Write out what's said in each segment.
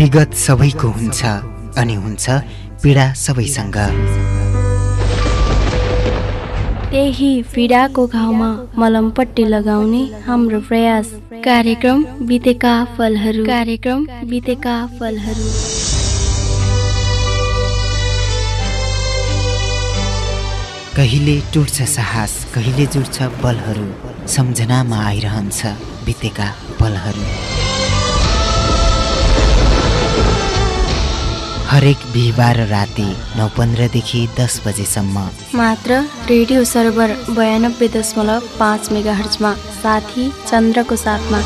विगत सबैको हुन्छ अनि हुन्छ पीडा सबैसँग। त्यही पीडाको घाउमा मलमपट्टि लगाउने हाम्रो प्रयास। कार्यक्रम बितेका फलहरू। कार्यक्रम बितेका फलहरू। कहिले टुट्छ साहस कहिले जुट्छ बलहरू सम्झनामा आइरहन्छ बितेका पलहरू हरेक बिहिबार राति नौ पन्ध्रदेखि दस बजेसम्म। मात्र रेडियो सर्भर बयानब्बे दशमलव पाँच मेगा हर्चमा साथी चन्द्रको साथमा।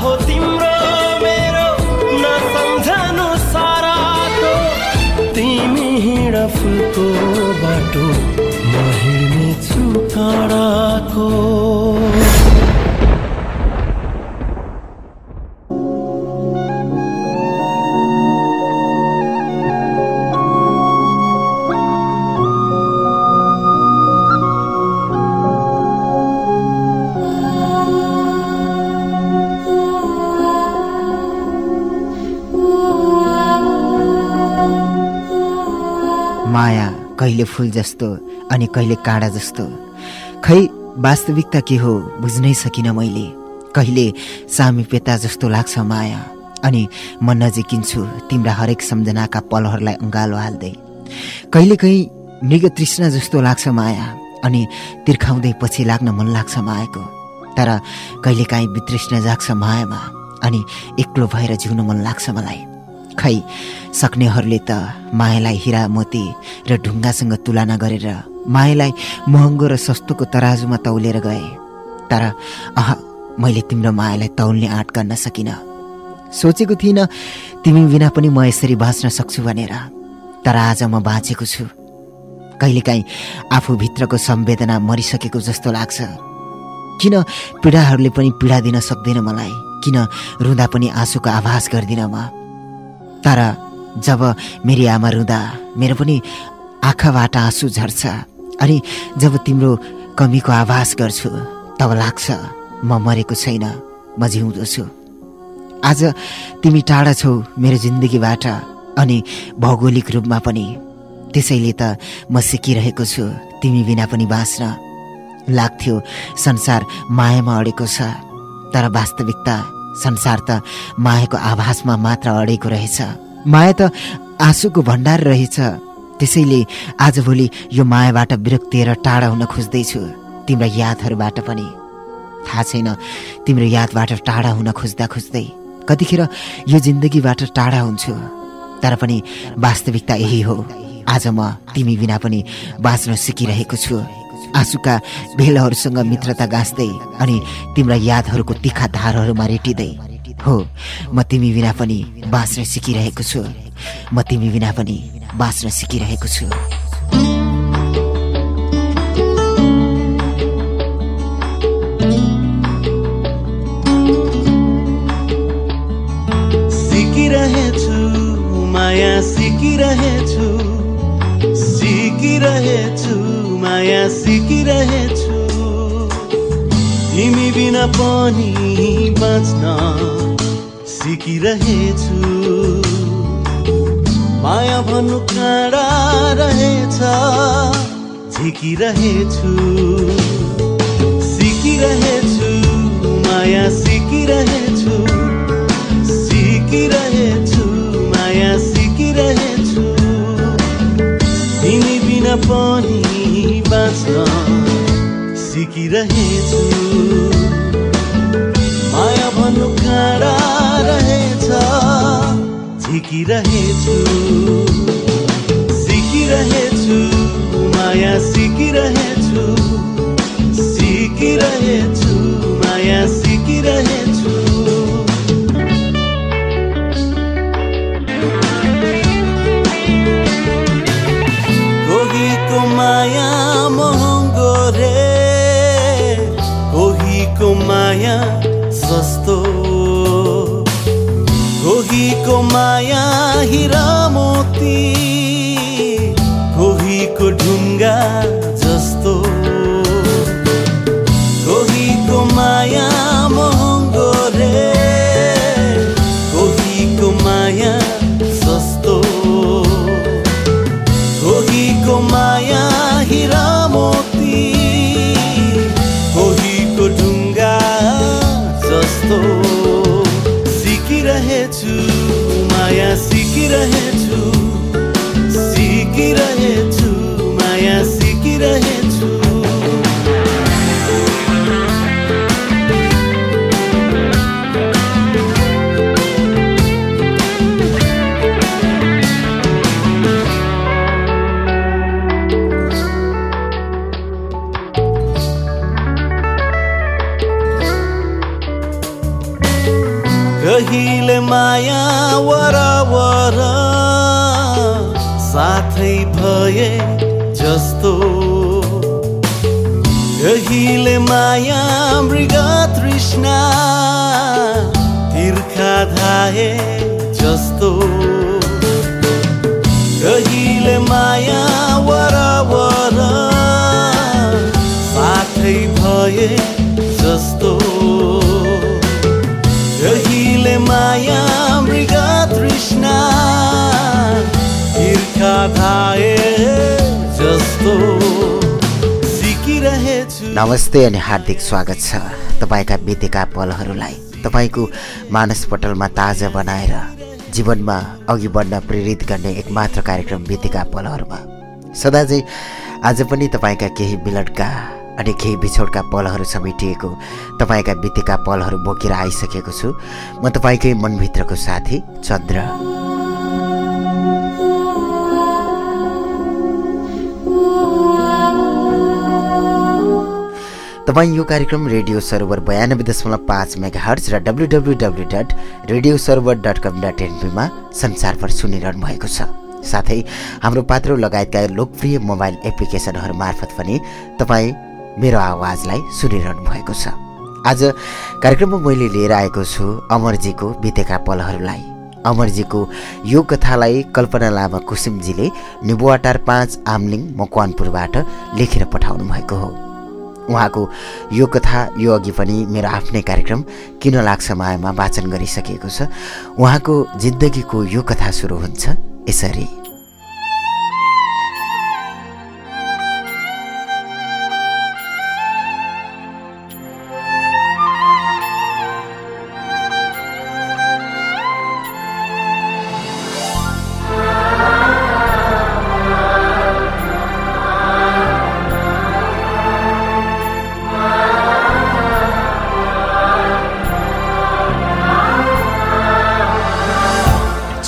फुलको फुल जस्तो अनि कहिले काँडा जस्तो। खै वास्तविकता के हो बुझ्नै सकिनँ मैले। कहिले सामिप्यता जस्तो लाग्छ माया। अनि म नजिकिन्छु तिम्रा हरेक सम्झनाका पलहरूलाई अँगालो हाल्दै। कहिलेकाहीँ मृग तृष्णा जस्तो लाग्छ माया। अनि तिर्खाउँदै पछि लाग्न मन लाग्छ मायाको। तर कहिलेकाहीँ वितृष्ण जाग्छ मायामा। अनि एक्लो भएर जिउन मन लाग्छ मलाई। खै सक्नेहरूले त मायालाई हिरा मोती र ढुङ्गासँग तुलना गरेर मायालाई महँगो र सस्तोको तराजुमा तौलेर गए। तर अह मैले तिम्रो मायालाई तौल्ने आँट गर्न सकिनँ। सोचेको थिइनँ तिमी बिना पनि म यसरी बाँच्न सक्छु भनेर। तर आज म बाँचेको छु। कहिलेकाहीँ आफूभित्रको संवेदना मरिसकेको जस्तो लाग्छ। किन पीडाहरूले पनि पीडा दिन सक्दैन मलाई? किन रुँदा पनि आँसुको आभास गर्दिनँ म? तर जब मेरी आमा रुँदा मेरो पनि आँखाबाट आँसु झर्छ। अनि जब तिम्रो कमीको आभास गर्छु तब लाग्छ म मरेको छैन म जिउँदो छु। आज तिमी टाढा छौ मेरो जिन्दगीबाट अनि भौगोलिक रूपमा पनि। त्यसैले त म सिकिरहेको छु तिमी बिना पनि बाँच्न। लाग्थ्यो संसार मायामा अडेको छ तर वास्तविकता संसार त मायाको आभासमा मात्र अडेको रहेछ। माया त आँसुको भण्डार रहेछ। त्यसैले आजभोलि यो मायाबाट विरक्तिएर टाढा हुन खोज्दैछु तिम्रा यादहरूबाट पनि। थाहा छैन तिम्रो यादबाट टाढा हुन खोज्दा खोज्दै। कतिखेर यो जिन्दगीबाट टाढा हुन्छु तर पनि वास्तविकता यही हो। आज म तिमी बिना पनि बाँच्न सिकिरहेको छु। आँसुका भेलहरूसँग मित्रता गाँच्दै अनि तिम्रा यादहरूको तिखा धारहरूमा रेटिँदै हो म तिमी बिना पनि बाँच्न सिकिरहेको छु। म तिमी बिना पनि बाँच्न सिकिरहेको छु। सिकिरहेछु माया सिकिरहेछु सिकिरहेछु। माया सिकिरहेछु। तिमी बिना पनि बाँच्न सिकिरहेछु। माया भन्नु काँडा रहेछ झिकिरहेछु। मृग तृष्णा तिर्खा धाए जस्तो। कहिले माया वरवर। साथै भए जस्तो। कहिले माया मृग तृष्णा ईर्खा धाए जस्तो। नमस्ते अनि हार्दिक स्वागत छ। तपाईँका बितेका पलहरूलाई तपाईँको मानसपटलमा ताजा बनाएर जीवनमा अघि बढ्न प्रेरित गर्ने एकमात्र कार्यक्रम बितेका पलहरूमा। सदा चाहिँ आज पनि तपाईँका केही मिलनका अनि केही बिछोडका पलहरू समेटिएको तपाईँका बितेका पलहरू बोकेर आइसकेको छु। म तपाईँकै मनभित्रको साथी चन्द्र। तपाईँ यो कार्यक्रम रेडियो सर्भर बयानब्बे दशमलव पाँच मेगा हर्च र W W W dot radio server dot com dot एनपीमा संसारभर सुनिरहनु भएको छ। साथै हाम्रो पात्रो लगायतका लोकप्रिय मोबाइल एप्लिकेसनहरू मार्फत पनि तपाईँ मेरो आवाजलाई सुनिरहनु भएको छ। आज कार्यक्रममा मैले लिएर आएको छु अमरजीको बितेका पलहरूलाई। अमरजीको यो कथालाई कल्पना लामा कुसुमजीले निबुवाटार पाँच आमलिङ मकवानपुरबाट लेखेर पठाउनु भएको हो। उहाँको यो कथा यो अघि पनि मेरो आफ्नै कार्यक्रम किन लाग्छ मायामा वाचन गरिसकिएको छ। उहाँको जिन्दगीको यो कथा सुरु हुन्छ यसरी।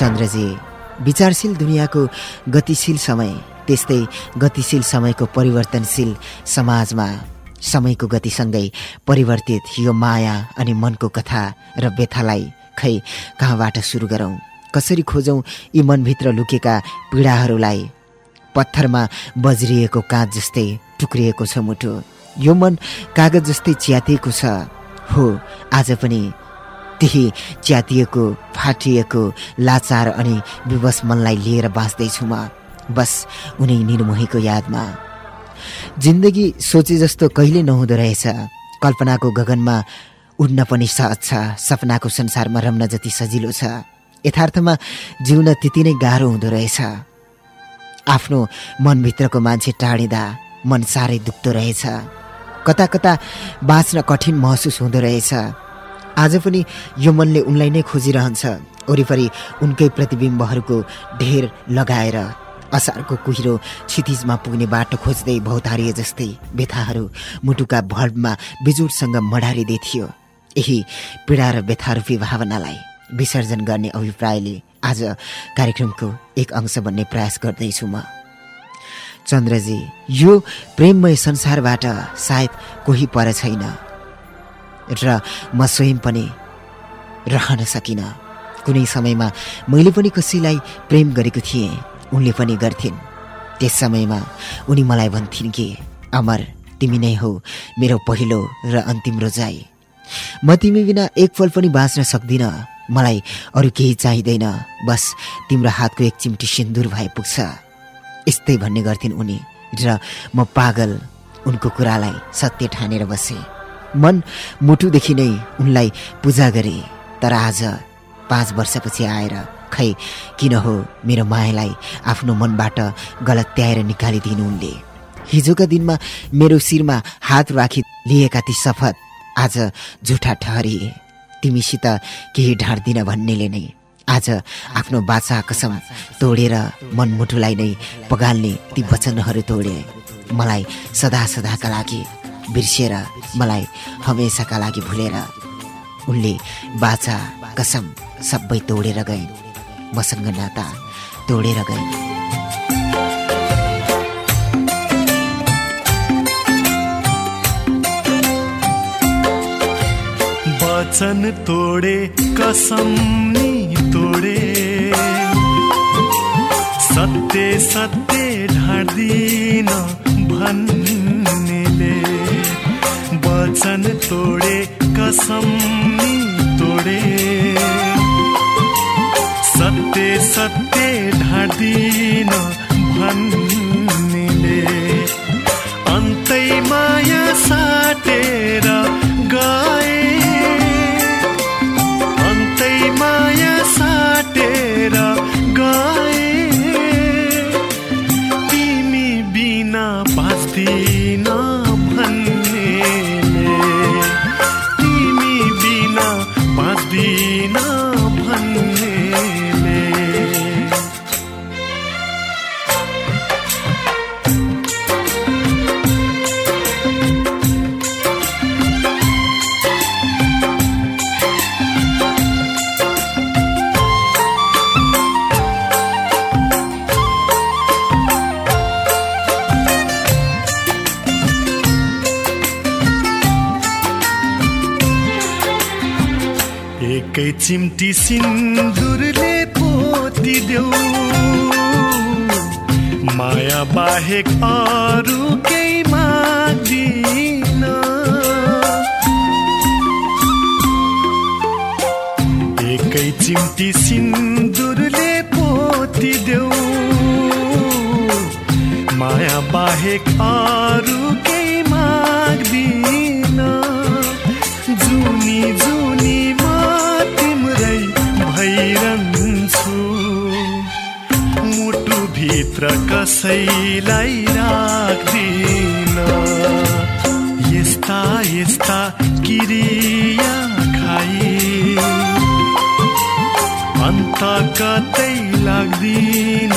चन्द्रजी विचारशील दुनियाँको गतिशील समय त्यस्तै गतिशील समयको परिवर्तनशील समाजमा समयको गतिसँगै परिवर्तित यो माया अनि मनको कथा र व्यथालाई खै कहाँबाट सुरु गरौँ? कसरी खोजौँ यी मनभित्र लुकेका पीडाहरूलाई? पत्थरमा बज्रिएको काँच जस्तै टुक्रिएको छ मुटु। यो मन कागज जस्तै च्यातिएको छ। हो आज पनि त्यही च्यातिएको फाटिएको लाचार अनि विवश मनलाई लिएर बाँच्दैछु म। बस उनी निर्मोहीको यादमा। जिन्दगी सोचे जस्तो कहिले नहुँदो रहेछ। कल्पनाको गगनमा उड्न पनि सहज छ। सपनाको संसारमा रम्न जति सजिलो छ। यथार्थमा जिउन त्यति नै गाह्रो हुँदो रहेछ। आफ्नो मनभित्रको मान्छे टाढिँदा मन साह्रै दुख्दो रहेछ। कता कता बाँच्न कठिन महसुस हुँदो रहेछ। आज पनि यो मनले उनलाई नै खोजिरहन्छ। वरिपरि उनकै प्रतिबिम्बहरूको ढेर लगाएर असारको कुहिरो क्षितिजमा पुग्ने बाटो खोज्दै भौतारिए जस्तै व्यथाहरू मुटुका भल्बमा बिजुरसँग मडारिँदै थियो। यही पीडा र व्यथारूपी भावनालाई विसर्जन गर्ने अभिप्रायले आज कार्यक्रमको एक अंश बन्ने प्रयास गर्दैछु म। चन्द्रजी यो प्रेममय संसारबाट सायद कोही पर छैन। र म स्वयं पनि रहन सकिनँ। कुनै समयमा मैले पनि कसैलाई प्रेम गरेको थिएँ। उनले पनि गर्थिन्। त्यस समयमा उनी मलाई भन्थिन् कि अमर तिमी नै हो मेरो पहिलो र अन्तिम रोजाइ म तिमी बिना एक पल पनि बाँच्न सक्दिनँ। मलाई अरू केही चाहिँदैन। बस तिम्रो हातको एक चिम्टी सिन्दुर भए पुग्छ। यस्तै भन्ने गर्थिन् उनी र म पागल उनको कुरालाई सत्य ठानेर बसेँ। मन मुटुदेखि नै उनलाई पूजा गरे। तर आज पाँच वर्षपछि आएर खै किन हो मेरो मायालाई आफ्नो मनबाट गलत्याएर निकालिदिनु उनले? हिजोका दिनमा मेरो शिरमा हात राखी लिएका ती शपथ आज झुठा ठहरिए तिमीसित केही ढाँड्दिन भन्नेले नै आज आफ्नो बाछा कसम तोडेर मनमुटुलाई नै पगाल्ने ती वचनहरू तोडे। मलाई सदा सदाका लागि बिर्सिएर मलाई हमेसाका लागि भुलेर उनले बाछा कसम सबै तोडेर गइन्। मसँग नाता तोडेर गइन्। वचन तोडे कसम तोडे। सत्य सत्य ढाड्दिन भन्नेले। वचन तोडे कसम तोडे। सत्य सत्य ढाड्दिन भन्नेले सिन्दुरले पोतिदेऊ माया बाहेक अरू केही माग्दिन। एकै चिम्टी सिन्दुरले पोतिदेऊ माया बाहेक अरू केही माग्दिन। जुनी जुनी म तिम्रै भइरहन्छु मुटुभित्र कसैलाई राख्दिन। यस्ता यस्ता किरिया खाई। अन्त कतै लाग्दिन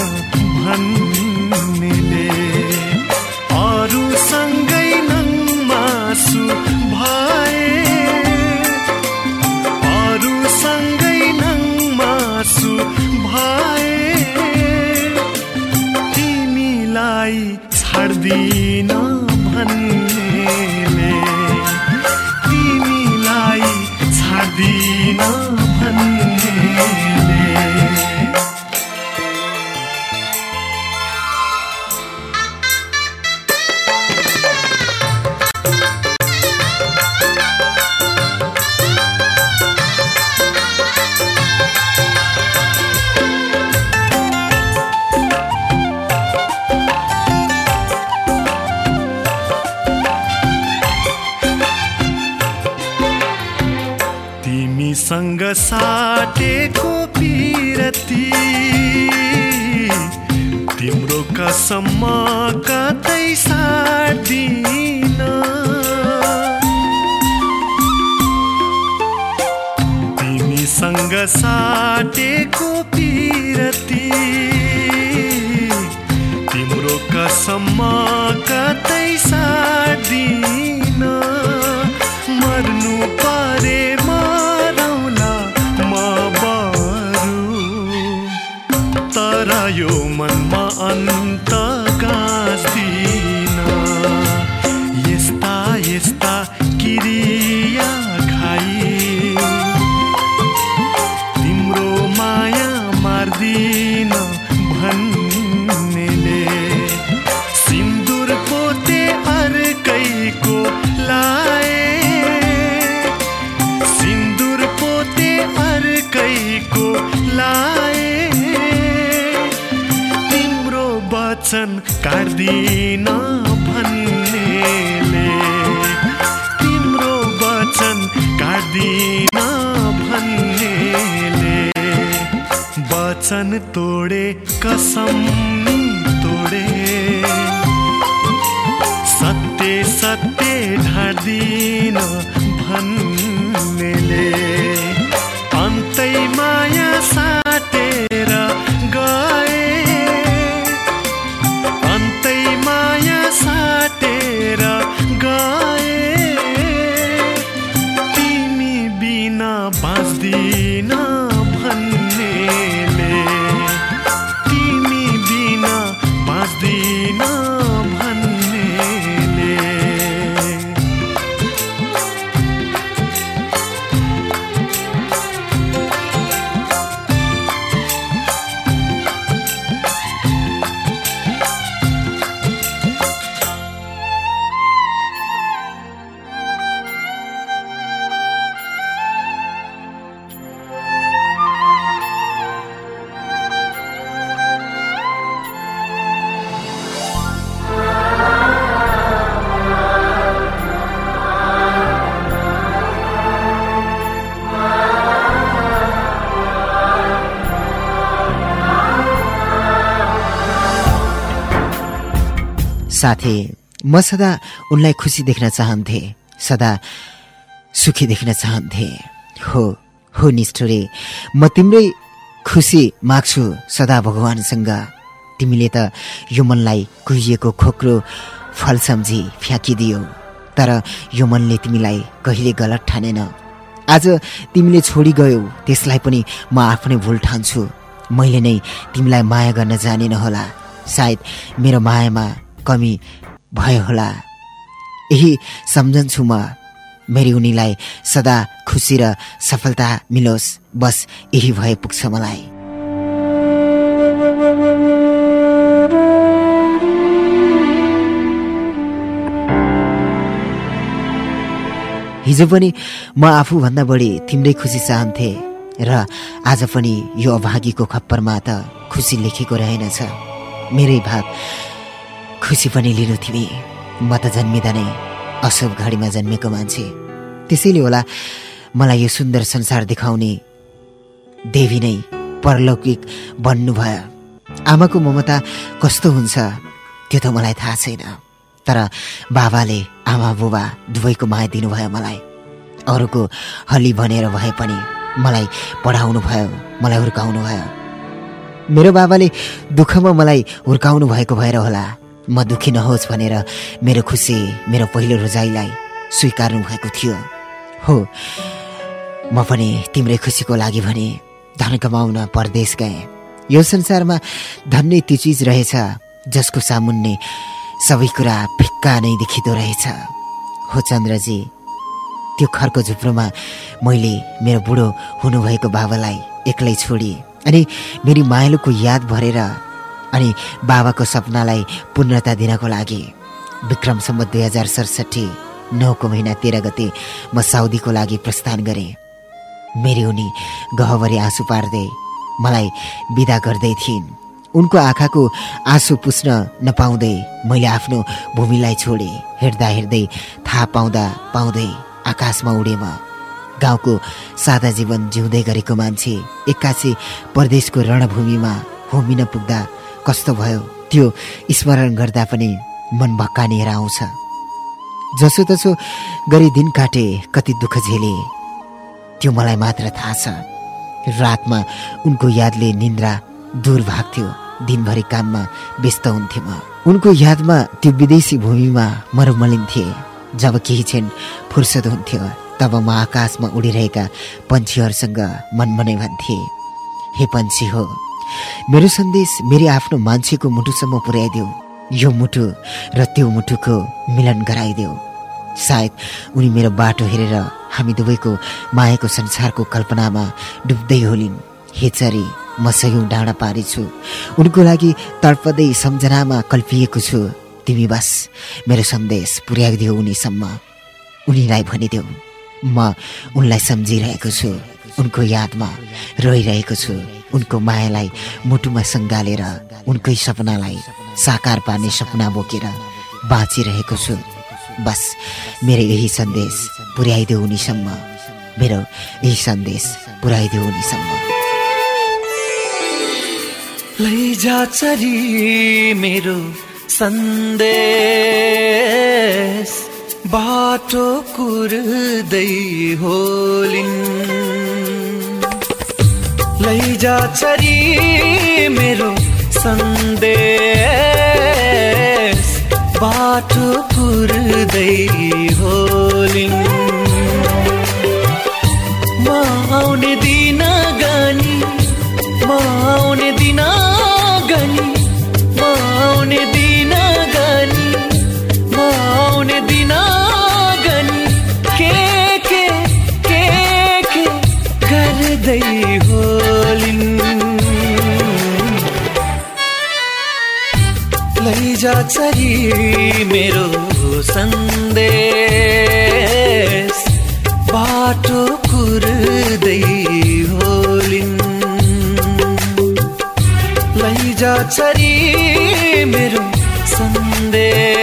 Medina tirati तोडे कसम तोडे। सत्य सत्य ढाड्दिन भन्नेले साथी म सदा उनलाई खुसी देख्न चाहन्थे सदा सुखी देख्न चाहन्थे। हो हो निष्ठुरे म तिम्रै खुसी माग्छु सदा भगवान्सँग। तिमीले त यो मनलाई कुहिएको खोक्रो फल सम्झी फ्याँकिदियो तर यो मनले तिमीलाई कहिले गलत ठानेन। आज तिमीले छोडी गयौ त्यसलाई पनि म आफ्नै भुल ठान्छु। मैले नै तिमीलाई माया गर्न जानेन होला। सायद मेरो मायामा कमी भयो होला। यही सम्झन्छु म। मेरी उनीलाई सदा खुसी र सफलता मिलोस्। बस यही भए पुग्छ मलाई। हिजो पनि म आफूभन्दा बढी तिम्रै खुसी चाहन्थे र आज पनि यो अभागीको खप्परमा त खुसी लेखेको रहेनछ। मेरै भाग खुसी पनि लिनु तिमी म त जन्मिँदा नै अशुभ घडीमा जन्मेको मान्छे। त्यसैले होला मलाई यो सुन्दर संसार देखाउने देवी नै परलौकिक बन्नुभयो। आमाको ममता कस्तो हुन्छ त्यो त मलाई थाहा छैन। तर बाबाले आमा बुबा दुवैको माया दिनुभयो मलाई। अरूको हली भनेर भए पनि मलाई पढाउनु भयो मलाई हुर्काउनु भयो। मेरो बाबाले दुःखमा मलाई हुर्काउनु भएको भएर होला। म दुःखी नहोस् भनेर मेरो खुसी मेरो पहिलो रोजाइलाई स्वीकार्नु भएको थियो। हो म पनि तिम्रै खुसीको लागि भने धन कमाउन परदेश गएँ। यो संसारमा धन नै त्यो चिज रहेछ जसको सामुन्ने सबै कुरा फिक्का नै देखिँदो रहेछ। हो चन्द्रजी त्यो खरको झुप्रोमा मैले मेरो बुढो हुनुभएको बाबालाई एक्लै छोडी अनि मेरी मायालुको याद भरेर अनि बाबाको सपनालाई पूर्णता दिनको लागि विक्रमसम्म दुई हजार सडसठी नौको महिना तेह्र गते म साउदीको लागि प्रस्थान गरेँ। मेरी उनी गहभरि आँसु पार्दै मलाई विदा गर्दै थिइन्। उनको आँखाको आँसु पुस्न नपाउँदै मैले आफ्नो भूमिलाई छोडेँ। हेर्दा हेर्दै थाहा पाउँदा पाउँदै आकाशमा उडेँ म। गाउँको सादा जीवन जिउँदै गरेको मान्छे एक्कासी परदेशको रणभूमिमा होमिन पुग्दा कस्तो भयो त्यो स्मरण गर्दा पनि मन भक्कानिएर आउँछ। जसोतसो गरी दिन काटे कति दुःख झेले त्यो मलाई मात्र थाहा छ। रातमा उनको यादले निन्द्रा दूर भाग्थ्यो। दिनभरि काममा व्यस्त हुन्थे म। उनको यादमा त्यो विदेशी भूमिमा मरुमलिन्थे जब केही क्षण फुर्सद हुन्थ्यो तब म आकाशमा उडिरहेका पन्छीहरूसँग मनमनै भन्थे हे पन्छी हो मेरो सन्देश मेरो आफ्नो मान्छेको मुटुसम्म पुर्याइदेऊ। यो मुटु र त्यो मुटुको मिलन गराइदेऊ। सायद उनी मेरो बाटो हेरेर हामी दुवैको मायाको संसारको कल्पनामा डुब्दै होलिन्। हे चरी म सयौँ डाँडा पारेछु। उनको लागि तडपदै सम्झनामा कल्पिएको छु। तिमी बस मेरो सन्देश पुर्याइदियो उनीसम्म। उनीलाई भनिदेऊ म उनलाई सम्झिरहेको छु। उनको यादमा रोइरहेको छु। उनको मायालाई मुटुमा सङ्गालेर उनकै सपनालाई साकार पार्ने सपना बोकेर बाँचिरहेको छु। बस मेरो यही सन्देश पुर्याइदेऊ उनीसम्म। मेरो यही सन्देश पुर्याइदेऊ उनीसम्म। मेरो सन्देश बाटो कुर्दै होलिन्। लैजा चरी मेरो सन्देश। बाटो कुर्दै होलिन्। म आउने दिन लैजा चरी मेरो सन्देश। बाटो कुर्दै होलिन्। लैजा चरी मेरो सन्देश।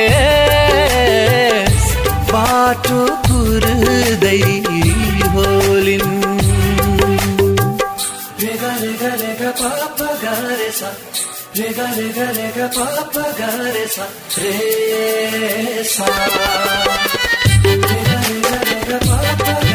gare gare ga pa pa gare sa re gare gare gare sa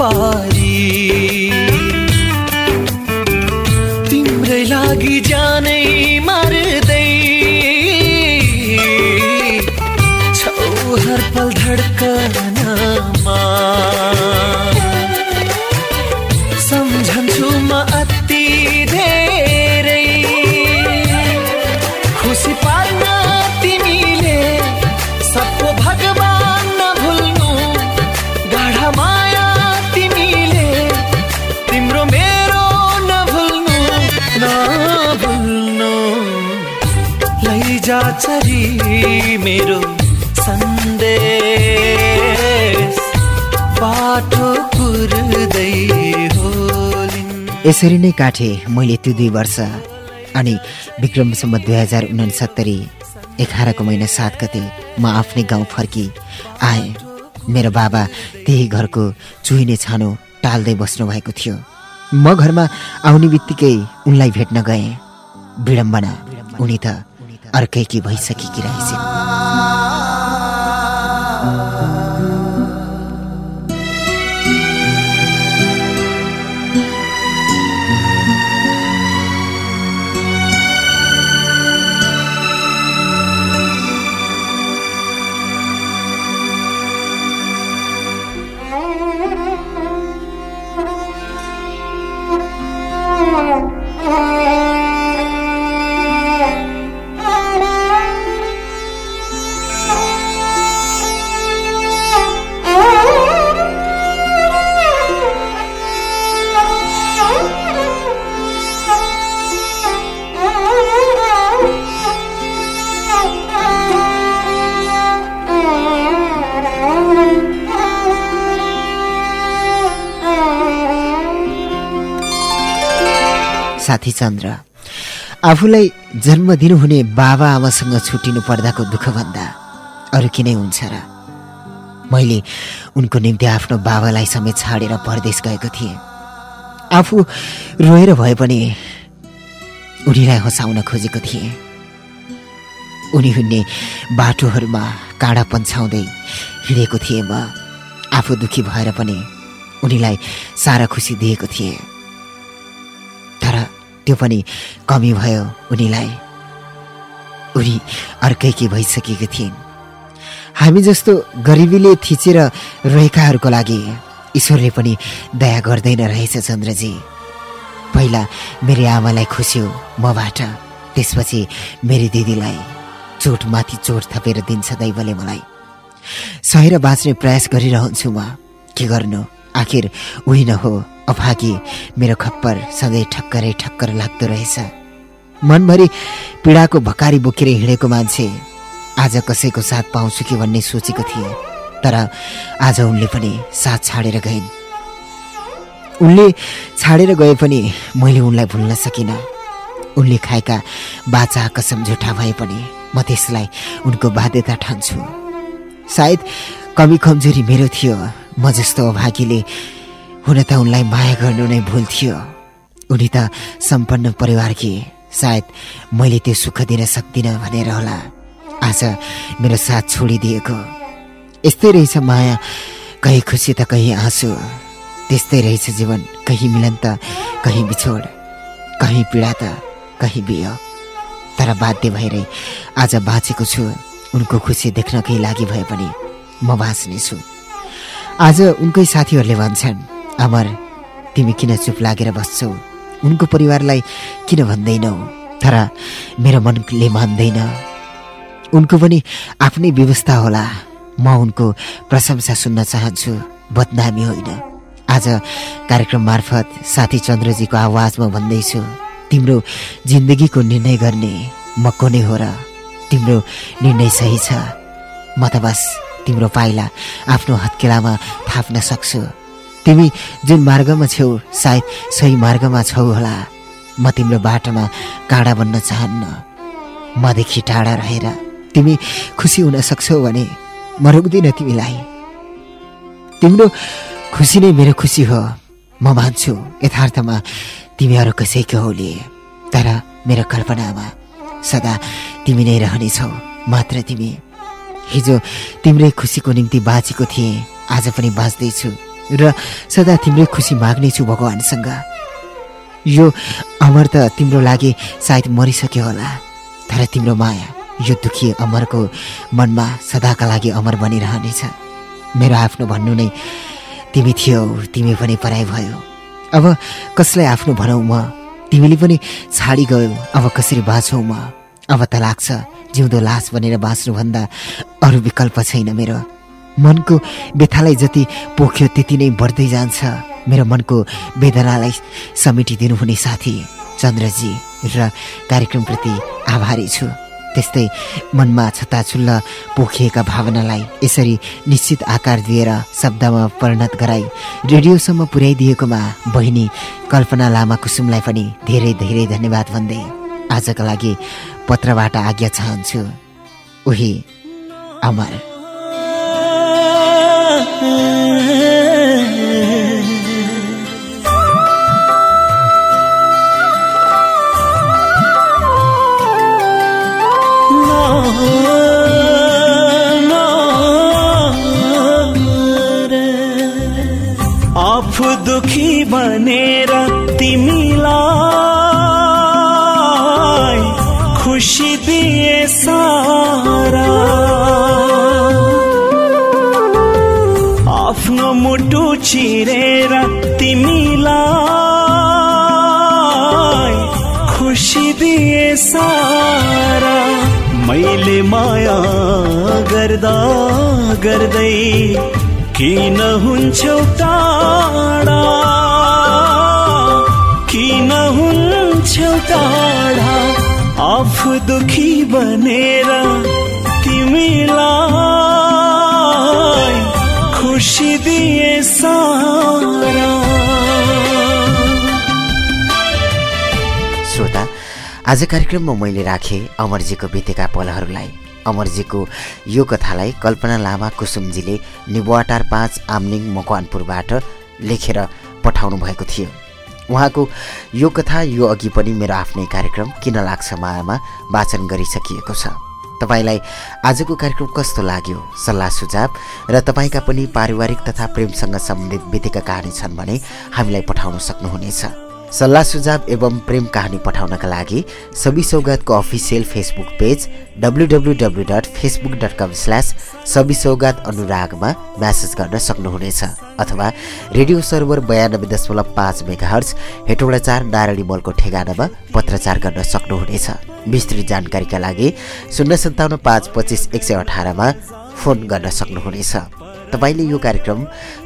पारी मेरो सन्देश। यसरी नै काटे मैले त्यो दुई वर्ष। अनि विक्रमसम्म दुई हजार उनसत्तरी एघारको महिना सात गते म आफ्नै गाउँ फर्की आएँ। मेरो बाबा त्यही घरको चुहिने छानो टाल्दै बस्नु भएको थियो। म घरमा आउने बित्तिकै उनलाई भेट्न गएँ। विडम्बना उनी त अर्कैकी भइसकेकी रहेछन्। साथी चन्द्र आफूलाई जन्म दिनुहुने बाबा आमासँग छुट्टिनु पर्दाको दुःखभन्दा अरू किनै हुन्छ र। मैले उनको निम्ति आफ्नो बाबालाई समेत छाडेर परदेश गएको थिएँ। आफू रोएर भए पनि उनीलाई हँसाउन खोजेको थिएँ। उनी हिँड्ने बाटोहरूमा काँडा पन्छाउँदै हिँडेको थिएँ म। आफू दुखी भएर पनि उनीलाई सारा खुसी दिएको थिएँ। त्यो पनि कमी भयो उनीलाई। उनी अर्कैकी भइसकेकी थिइन्। हामी जस्तो गरिबीले थिचेर रहेकाहरूको लागि ईश्वरले पनि दया गर्दैन रहेछ चन्द्रजी। पहिला मेरी आमालाई खुस्यो मबाट त्यसपछि मेरी दिदीलाई। चोटमाथि चोट थपेर दिन्छ दैवले मलाई। सहेर बाँच्ने प्रयास गरिरहन्छु म। के गर्नु? आखिर उही न हो। अभागी मेरो खप्पर सधैँ ठक्करै ठक्कर लाग्दो रहेछ। मनभरि पीडाको भकारी बोकेर हिँडेको मान्छे आज कसैको साथ पाउँछु कि भन्ने सोचेको थिएँ तर आज उनले पनि साथ छाडेर गइन्। उनले छाडेर गए पनि मैले उनलाई भुल्न सकिनँ। उनले खाएका बाचा कसम झुठा भए पनि म त्यसलाई उनको बाध्यता ठान्छु। सायद कमी कमजोरी मेरो थियो म जस्तो अभागीले हुन त उनलाई माया गर्नु नै भुल थियो। उनी त सम्पन्न परिवारकी सायद मैले त्यो सुख दिन सक्दिनँ भनेर होला। आज मेरो साथ छोडिदिएको। यस्तै रहेछ माया। कहीँ खुसी त कहीँ आँसु। त्यस्तै रहेछ जीवन। कहीँ मिलन त कहीँ बिछोड। कहीँ पीडा त कहीँ बियो। तर बाध्य भएरै आज बाँचेको छु। उनको खुसी देख्नकै लागि भए पनि म बाँच्नेछु। आज उनकै साथीहरूले भन्छन् अमर तिमी किन चुप लागेर बस्छौ? उनको परिवारलाई किन भन्दैनौ? तर मेरो मनले मान्दैन। उनको पनि आफ्नै व्यवस्था होला। म उनको प्रशंसा सुन्न चाहन्छु। बदनामी होइन। आज कार्यक्रम मार्फत साथी चन्द्रजीको आवाजमा भन्दैछु। तिम्रो जिन्दगीको निर्णय गर्ने म को नै हो र तिम्रो निर्णय सही छ। म त बस तिम्रो पाइला आफ्नो हत्केलामा थाप्न सक्छु। तिमी जुन मार्गमा छेउ सायद सही मार्गमा छौ होला। म तिम्रो बाटोमा काँडा बन्न चाहन्न। मदेखि टाढा रहेर तिमी खुसी हुन सक्छौ भने म रोक्दिनँ तिमीलाई। तिम्रो खुसी नै मेरो खुसी हो म मान्छु। यथार्थमा तिमीहरू कसैको होली तर मेरो कल्पनामा सदा तिमी नै रहनेछौ मात्र तिमी। हिजो तिम्रै खुसीको निम्ति बाँचेको थिएँ आज पनि बाँच्दैछु। र सदा तिम्रै खुसी माग्नेछु भगवान्सँग। यो अमर त तिम्रो लागि सायद मरिसक्यो होला तर तिम्रो माया यो दुखी अमरको मनमा सदाका लागि अमर बनिरहनेछ। मेरो आफ्नो भन्नु नै तिमी थियौ तिमी पनि पराई भयो। अब कसलाई आफ्नो भनौ म? तिमीले पनि छाडी गयौ अब कसरी बाँचौ म? अब त लाग्छ जिउँदो लास बनेर बाँच्नुभन्दा अरू विकल्प छैन मेरो। मनको व्यथालाई जति पोख्यो त्यति नै बढ्दै जान्छ। मेरो मनको वेदनालाई समेटिदिनु हुने साथी चन्द्रजी र कार्यक्रमप्रति आभारी छु। त्यस्तै मनमा छताछुल्ल पोखिएका भावनालाई यसरी निश्चित आकार दिएर शब्दमा परिणत गराई रेडियोसम्म पुर्याइदिएकोमा बहिनी कल्पना लामा कुसुमलाई पनि धेरै धेरै धन्यवाद भन्दै आजका लागि पत्रबाट आज्ञा चाहन्छु। उही अमर। दुखी बनेर तिमीलाई खुसी दिए सारा। चिरेर तिमीलाई खुसी दिए सारा। मैले माया गर्दा गर्दै किन हुन्छौ टाढा? किन हुन्छौ टाढा? आफू दुखी बनेर तिमीलाई खुसी दिए श्रोता आज कार्यक्रममा मैले राखेँ अमरजीको बितेका पलहरूलाई। अमरजीको यो कथालाई कल्पना लामा कुसुमजीले निबुवाटार पाँच आमनिङ मकवानपुरबाट लेखेर पठाउनु भएको थियो। उहाँको यो कथा यो अघि पनि मेरो आफ्नै कार्यक्रम किन लाग्छ मायामा वाचन गरिसकिएको छ। तपाईँलाई आजको कार्यक्रम कस्तो लाग्यो? सल्लाह सुझाव र तपाईँका पनि पारिवारिक तथा प्रेमसँग सम्बन्धित बितेका कहानी छन् भने हामीलाई पठाउन सक्नुहुनेछ। सल्लाह सुझाव एवं प्रेम कहानी पठाउनका लागि Sabi सौगातको official Facebook page W W W dot Facebook dot com slash Sabi Saugat अनुरागमा message गर्न सक्नुहुनेछ अथवा रेडियो सर्भर बयानब्बे दशमलव पाँच मेगा हर्च हेटौँडा चार नारायणी मलको ठेगानामा पत्रचार गर्न सक्नुहुनेछ। विस्तृत जानकारीका लागि शून्य सन्ताउन्न पाँच पच्चिस एक सय अठारमा फोन गर्न सक्नुहुनेछ। तपाईँले यो कार्यक्रम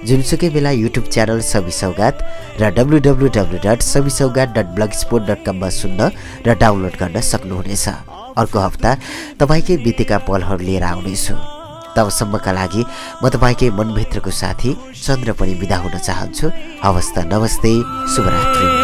जुनसुकै बेला युट्युब च्यानल सबि सौगात र W W W dot Sabi Saugat dot blog spot dot कममा सुन्न र डाउनलोड गर्न सक्नुहुनेछ। अर्को हप्ता तपाईँकै बितेका पलहरू लिएर आउनेछु। तबसम्मका लागि म तपाईँकै मनभित्रको साथी चन्द्र पनि बिदा हुन चाहन्छु। हवस् त नमस्ते शुभरात्री।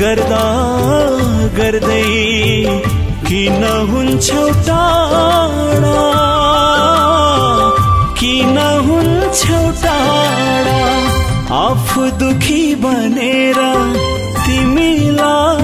गर्दा गर्दै किन हुन्छौ टाढा किन हुन्छौ टाढा आफू दुखी बनेर तिमीलाई